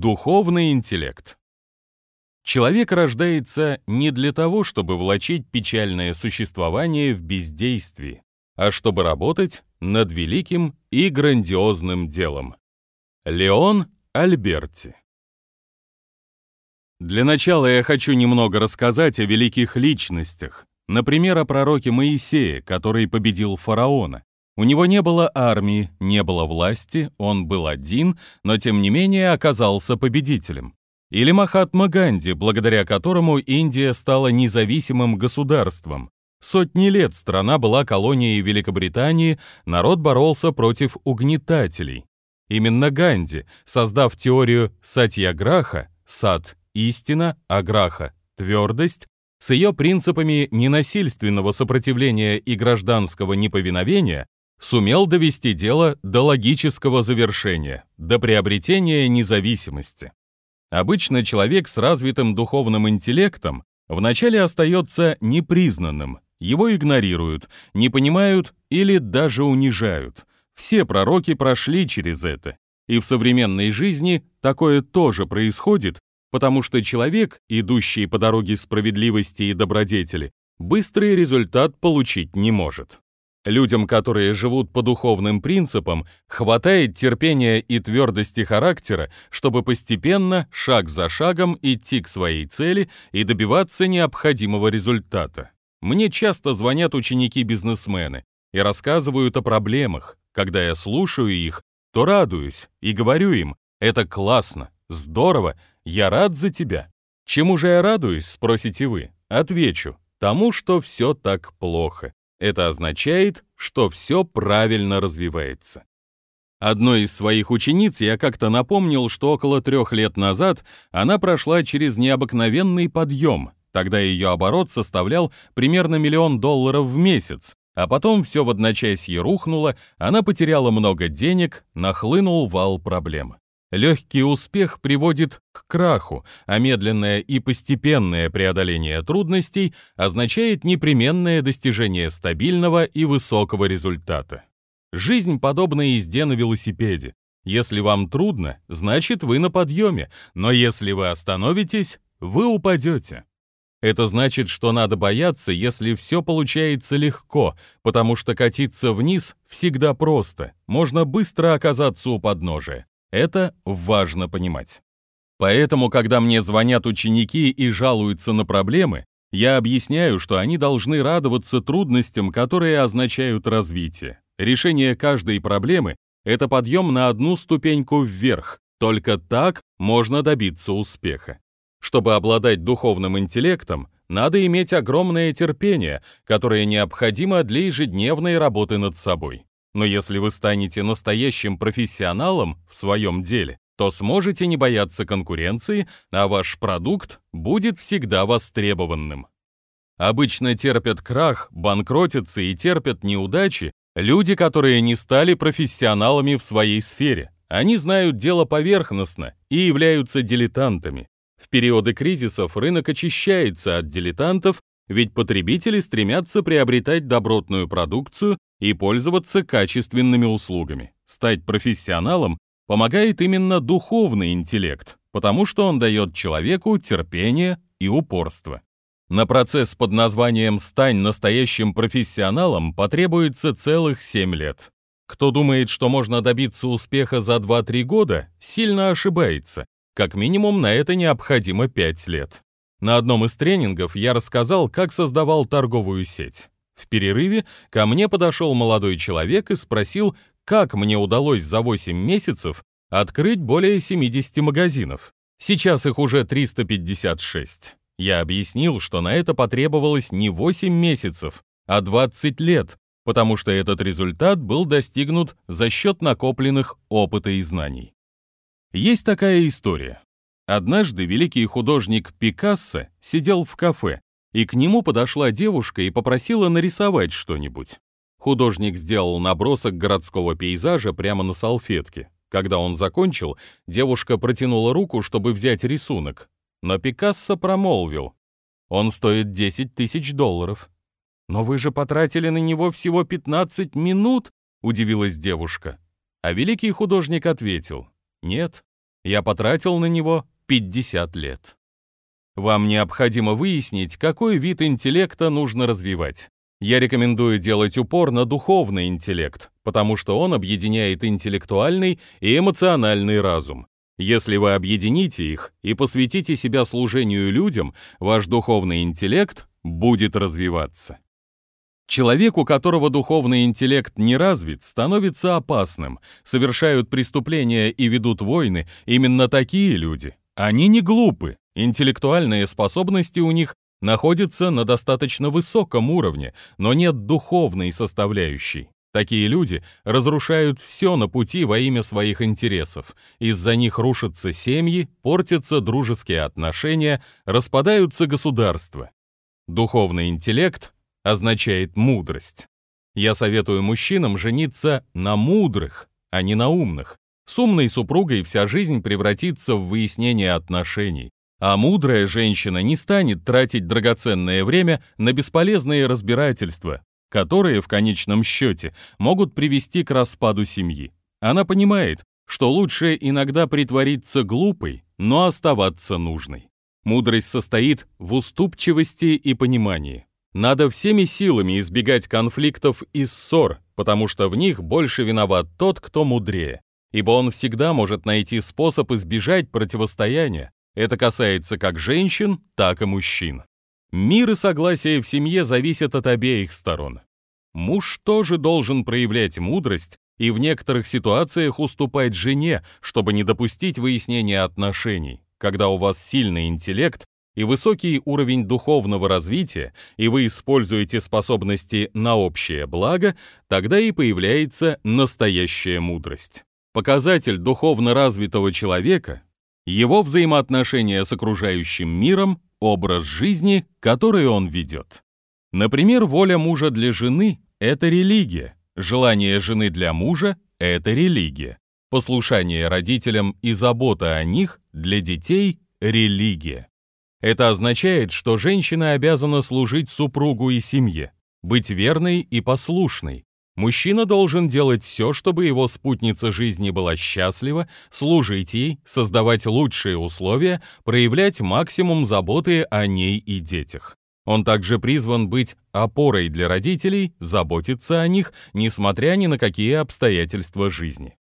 Духовный интеллект. Человек рождается не для того, чтобы влачить печальное существование в бездействии, а чтобы работать над великим и грандиозным делом. Леон Альберти Для начала я хочу немного рассказать о великих личностях, например, о пророке Моисее, который победил фараона. У него не было армии, не было власти, он был один, но тем не менее оказался победителем. Или Махатма Ганди, благодаря которому Индия стала независимым государством. Сотни лет страна была колонией Великобритании, народ боролся против угнетателей. Именно Ганди, создав теорию Сатьяграха, сад – истина, аграха – твердость, с ее принципами ненасильственного сопротивления и гражданского неповиновения, сумел довести дело до логического завершения, до приобретения независимости. Обычно человек с развитым духовным интеллектом вначале остается непризнанным, его игнорируют, не понимают или даже унижают. Все пророки прошли через это, и в современной жизни такое тоже происходит, потому что человек, идущий по дороге справедливости и добродетели, быстрый результат получить не может. Людям, которые живут по духовным принципам, хватает терпения и твердости характера, чтобы постепенно, шаг за шагом, идти к своей цели и добиваться необходимого результата. Мне часто звонят ученики-бизнесмены и рассказывают о проблемах. Когда я слушаю их, то радуюсь и говорю им, это классно, здорово, я рад за тебя. Чему же я радуюсь, спросите вы? Отвечу, тому, что все так плохо. Это означает, что все правильно развивается. Одной из своих учениц я как-то напомнил, что около трех лет назад она прошла через необыкновенный подъем. Тогда ее оборот составлял примерно миллион долларов в месяц, а потом все в одночасье рухнуло, она потеряла много денег, нахлынул вал проблем. Легкий успех приводит к краху, а медленное и постепенное преодоление трудностей означает непременное достижение стабильного и высокого результата. Жизнь подобна езде на велосипеде. Если вам трудно, значит вы на подъеме, но если вы остановитесь, вы упадете. Это значит, что надо бояться, если все получается легко, потому что катиться вниз всегда просто, можно быстро оказаться у подножия. Это важно понимать. Поэтому, когда мне звонят ученики и жалуются на проблемы, я объясняю, что они должны радоваться трудностям, которые означают развитие. Решение каждой проблемы — это подъем на одну ступеньку вверх. Только так можно добиться успеха. Чтобы обладать духовным интеллектом, надо иметь огромное терпение, которое необходимо для ежедневной работы над собой. Но если вы станете настоящим профессионалом в своем деле, то сможете не бояться конкуренции, а ваш продукт будет всегда востребованным. Обычно терпят крах, банкротятся и терпят неудачи люди, которые не стали профессионалами в своей сфере. Они знают дело поверхностно и являются дилетантами. В периоды кризисов рынок очищается от дилетантов, ведь потребители стремятся приобретать добротную продукцию и пользоваться качественными услугами. Стать профессионалом помогает именно духовный интеллект, потому что он дает человеку терпение и упорство. На процесс под названием «Стань настоящим профессионалом» потребуется целых 7 лет. Кто думает, что можно добиться успеха за 2-3 года, сильно ошибается. Как минимум на это необходимо 5 лет. На одном из тренингов я рассказал, как создавал торговую сеть. В перерыве ко мне подошел молодой человек и спросил, как мне удалось за 8 месяцев открыть более 70 магазинов. Сейчас их уже 356. Я объяснил, что на это потребовалось не 8 месяцев, а 20 лет, потому что этот результат был достигнут за счет накопленных опыта и знаний. Есть такая история. Однажды великий художник Пикассо сидел в кафе, и к нему подошла девушка и попросила нарисовать что-нибудь. Художник сделал набросок городского пейзажа прямо на салфетке. Когда он закончил, девушка протянула руку, чтобы взять рисунок. Но Пикассо промолвил. «Он стоит 10 тысяч долларов». «Но вы же потратили на него всего 15 минут», — удивилась девушка. А великий художник ответил. «Нет, Я потратил на него 50 лет. Вам необходимо выяснить, какой вид интеллекта нужно развивать. Я рекомендую делать упор на духовный интеллект, потому что он объединяет интеллектуальный и эмоциональный разум. Если вы объедините их и посвятите себя служению людям, ваш духовный интеллект будет развиваться. Человек, у которого духовный интеллект не развит, становится опасным, совершают преступления и ведут войны именно такие люди. Они не глупы, интеллектуальные способности у них находятся на достаточно высоком уровне, но нет духовной составляющей. Такие люди разрушают все на пути во имя своих интересов. Из-за них рушатся семьи, портятся дружеские отношения, распадаются государства. Духовный интеллект означает мудрость. Я советую мужчинам жениться на мудрых, а не на умных. С умной супругой вся жизнь превратится в выяснение отношений, а мудрая женщина не станет тратить драгоценное время на бесполезные разбирательства, которые в конечном счете могут привести к распаду семьи. Она понимает, что лучше иногда притвориться глупой, но оставаться нужной. Мудрость состоит в уступчивости и понимании. Надо всеми силами избегать конфликтов и ссор, потому что в них больше виноват тот, кто мудрее, ибо он всегда может найти способ избежать противостояния. Это касается как женщин, так и мужчин. Мир и согласие в семье зависят от обеих сторон. Муж тоже должен проявлять мудрость и в некоторых ситуациях уступать жене, чтобы не допустить выяснения отношений. Когда у вас сильный интеллект, и высокий уровень духовного развития, и вы используете способности на общее благо, тогда и появляется настоящая мудрость. Показатель духовно развитого человека — его взаимоотношения с окружающим миром, образ жизни, который он ведет. Например, воля мужа для жены — это религия, желание жены для мужа — это религия, послушание родителям и забота о них для детей — религия. Это означает, что женщина обязана служить супругу и семье, быть верной и послушной. Мужчина должен делать все, чтобы его спутница жизни была счастлива, служить ей, создавать лучшие условия, проявлять максимум заботы о ней и детях. Он также призван быть опорой для родителей, заботиться о них, несмотря ни на какие обстоятельства жизни.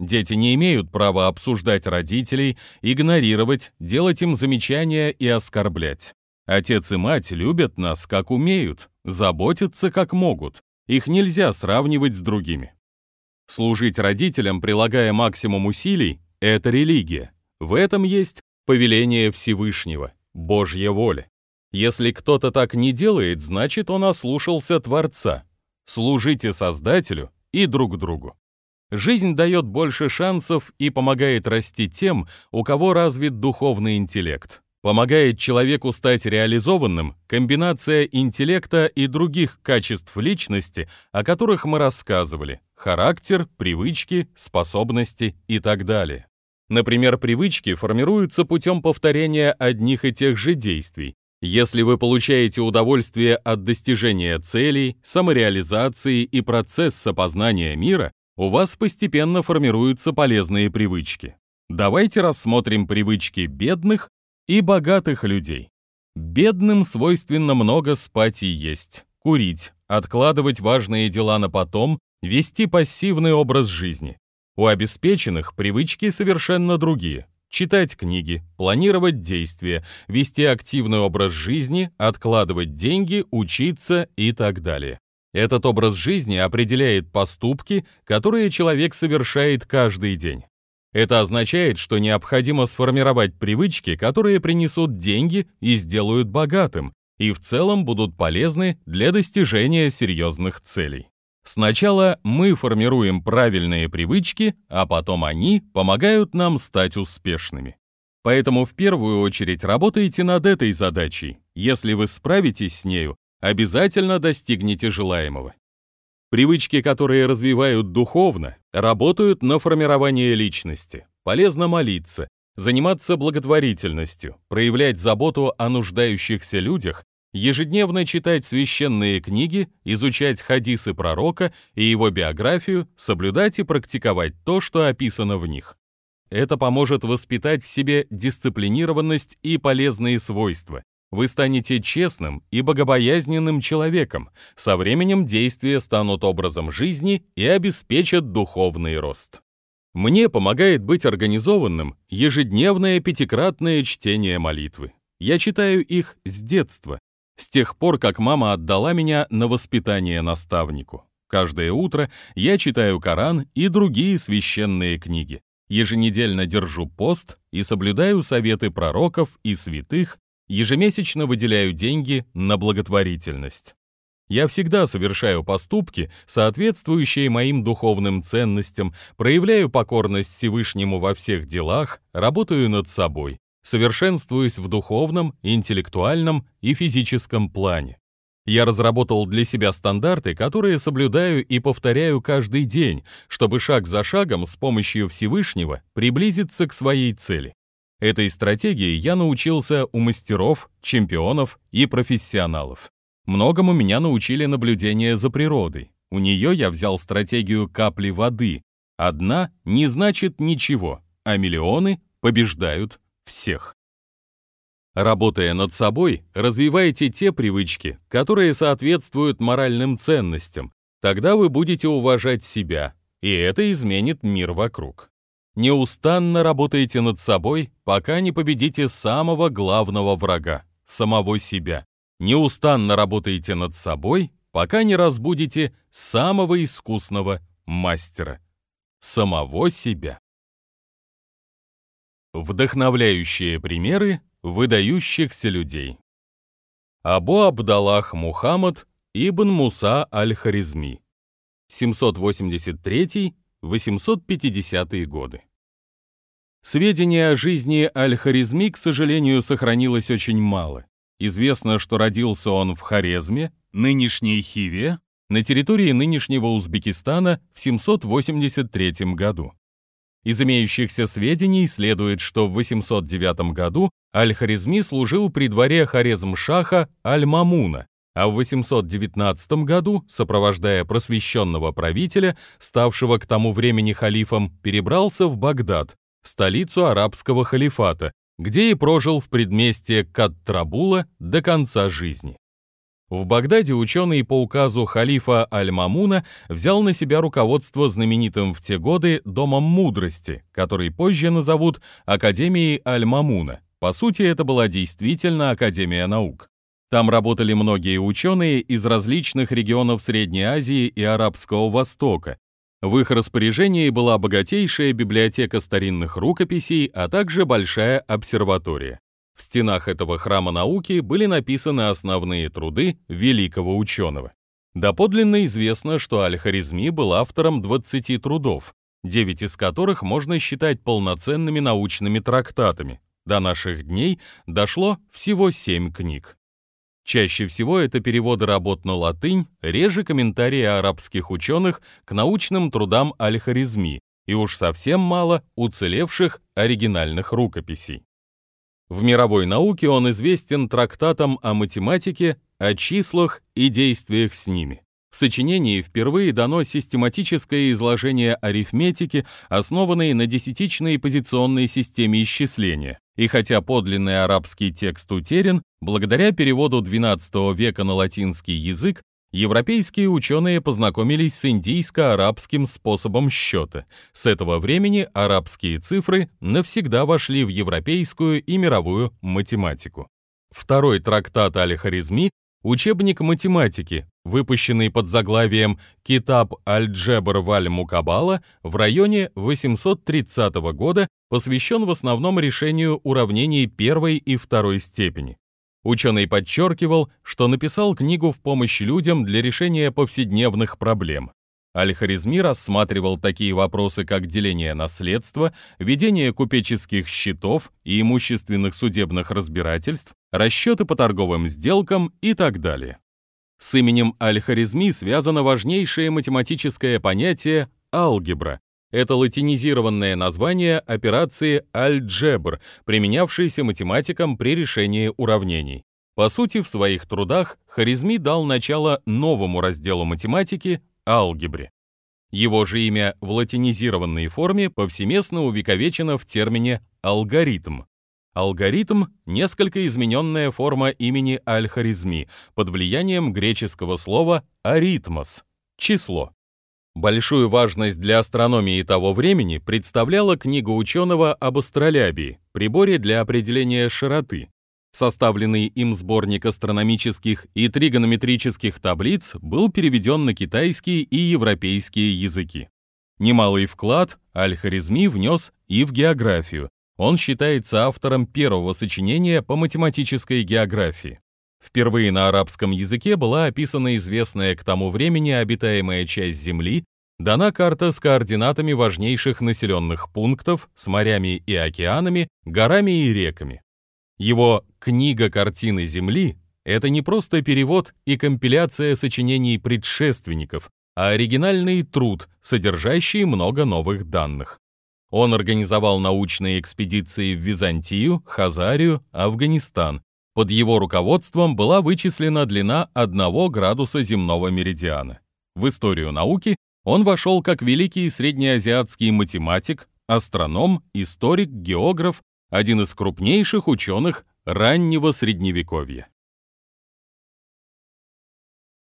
Дети не имеют права обсуждать родителей, игнорировать, делать им замечания и оскорблять. Отец и мать любят нас, как умеют, заботятся, как могут. Их нельзя сравнивать с другими. Служить родителям, прилагая максимум усилий, это религия. В этом есть повеление Всевышнего, Божья воля. Если кто-то так не делает, значит, он ослушался Творца. Служите Создателю и друг другу. Жизнь дает больше шансов и помогает расти тем, у кого развит духовный интеллект. Помогает человеку стать реализованным комбинация интеллекта и других качеств личности, о которых мы рассказывали – характер, привычки, способности и так далее. Например, привычки формируются путем повторения одних и тех же действий. Если вы получаете удовольствие от достижения целей, самореализации и процесса познания мира, у вас постепенно формируются полезные привычки. Давайте рассмотрим привычки бедных и богатых людей. Бедным свойственно много спать и есть, курить, откладывать важные дела на потом, вести пассивный образ жизни. У обеспеченных привычки совершенно другие. Читать книги, планировать действия, вести активный образ жизни, откладывать деньги, учиться и так далее. Этот образ жизни определяет поступки, которые человек совершает каждый день. Это означает, что необходимо сформировать привычки, которые принесут деньги и сделают богатым, и в целом будут полезны для достижения серьезных целей. Сначала мы формируем правильные привычки, а потом они помогают нам стать успешными. Поэтому в первую очередь работайте над этой задачей. Если вы справитесь с нею, обязательно достигнете желаемого. Привычки, которые развивают духовно, работают на формирование личности. Полезно молиться, заниматься благотворительностью, проявлять заботу о нуждающихся людях, ежедневно читать священные книги, изучать хадисы пророка и его биографию, соблюдать и практиковать то, что описано в них. это поможет воспитать в себе дисциплинированность и полезные свойства. Вы станете честным и богобоязненным человеком. Со временем действия станут образом жизни и обеспечат духовный рост. Мне помогает быть организованным ежедневное пятикратное чтение молитвы. Я читаю их с детства, с тех пор, как мама отдала меня на воспитание наставнику. Каждое утро я читаю Коран и другие священные книги. Еженедельно держу пост и соблюдаю советы пророков и святых, ежемесячно выделяю деньги на благотворительность. Я всегда совершаю поступки, соответствующие моим духовным ценностям, проявляю покорность Всевышнему во всех делах, работаю над собой, совершенствуюсь в духовном, интеллектуальном и физическом плане. Я разработал для себя стандарты, которые соблюдаю и повторяю каждый день, чтобы шаг за шагом с помощью Всевышнего приблизиться к своей цели. Этой стратегии я научился у мастеров, чемпионов и профессионалов. Многому меня научили наблюдения за природой. У нее я взял стратегию капли воды. Одна не значит ничего, а миллионы побеждают всех. Работая над собой, развивайте те привычки, которые соответствуют моральным ценностям. Тогда вы будете уважать себя, и это изменит мир вокруг. Неустанно работайте над собой, пока не победите самого главного врага – самого себя. Неустанно работайте над собой, пока не разбудите самого искусного мастера – самого себя. Вдохновляющие примеры выдающихся людей. Абу Абдаллах Мухаммад ибн Муса аль-Харизми 783-850 годы. Сведений о жизни Аль-Харизми, к сожалению, сохранилось очень мало. Известно, что родился он в Хорезме, нынешней Хиве, на территории нынешнего Узбекистана в 783 году. Из имеющихся сведений следует, что в 809 году Аль-Харизми служил при дворе Хорезм-Шаха Аль-Мамуна, а в 819 году, сопровождая просвещенного правителя, ставшего к тому времени халифом, перебрался в Багдад, столицу арабского халифата, где и прожил в предместье Кат-Трабула до конца жизни. В Багдаде ученый по указу халифа Аль-Мамуна взял на себя руководство знаменитым в те годы Домом мудрости, который позже назовут Академией Аль-Мамуна. По сути, это была действительно Академия наук. Там работали многие ученые из различных регионов Средней Азии и Арабского Востока, в их распоряжении была богатейшая библиотека старинных рукописей, а также большая обсерватория. В стенах этого храма науки были написаны основные труды великого ученого. Доподлинно известно, что Аль-Харизми был автором 20 трудов, 9 из которых можно считать полноценными научными трактатами. До наших дней дошло всего 7 книг. Чаще всего это переводы работ на латынь, реже комментарии арабских ученых к научным трудам Аль-Харизми и уж совсем мало уцелевших оригинальных рукописей. В мировой науке он известен трактатом о математике, о числах и действиях с ними. В сочинении впервые дано систематическое изложение арифметики, основанной на десятичной позиционной системе исчисления. И хотя подлинный арабский текст утерян, благодаря переводу XII века на латинский язык, европейские ученые познакомились с индийско-арабским способом счета. С этого времени арабские цифры навсегда вошли в европейскую и мировую математику. Второй трактат Аль-Харизми Учебник математики, выпущенный под заглавием «Китаб аль-Джебр валь-Мукабала» в районе 830 года, посвящен в основном решению уравнений первой и второй степени. Ученый подчеркивал, что написал книгу в помощь людям для решения повседневных проблем. Аль-Харизми рассматривал такие вопросы, как деление наследства, ведение купеческих счетов и имущественных судебных разбирательств, расчеты по торговым сделкам и так далее. С именем Аль-Харизми связано важнейшее математическое понятие алгебра. Это латинизированное название операции альджебр, применявшейся математикам при решении уравнений. По сути, в своих трудах Харизми дал начало новому разделу математики алгебре. Его же имя в латинизированной форме повсеместно увековечено в термине «алгоритм». Алгоритм – несколько измененная форма имени Аль-Харизми под влиянием греческого слова «аритмос» – число. Большую важность для астрономии того времени представляла книга ученого об астролябии, приборе для определения широты. Составленный им сборник астрономических и тригонометрических таблиц был переведен на китайский и европейские языки. Немалый вклад Аль-Харизми внес и в географию. Он считается автором первого сочинения по математической географии. Впервые на арабском языке была описана известная к тому времени обитаемая часть Земли, дана карта с координатами важнейших населенных пунктов, с морями и океанами, горами и реками. Его «Книга картины Земли» — это не просто перевод и компиляция сочинений предшественников, а оригинальный труд, содержащий много новых данных. Он организовал научные экспедиции в Византию, Хазарию, Афганистан, под его руководством была вычислена длина 1 градуса земного меридиана. В историю науки он вошел как великий среднеазиатский математик, астроном, историк, географ, один из крупнейших ученых раннего Средневековья.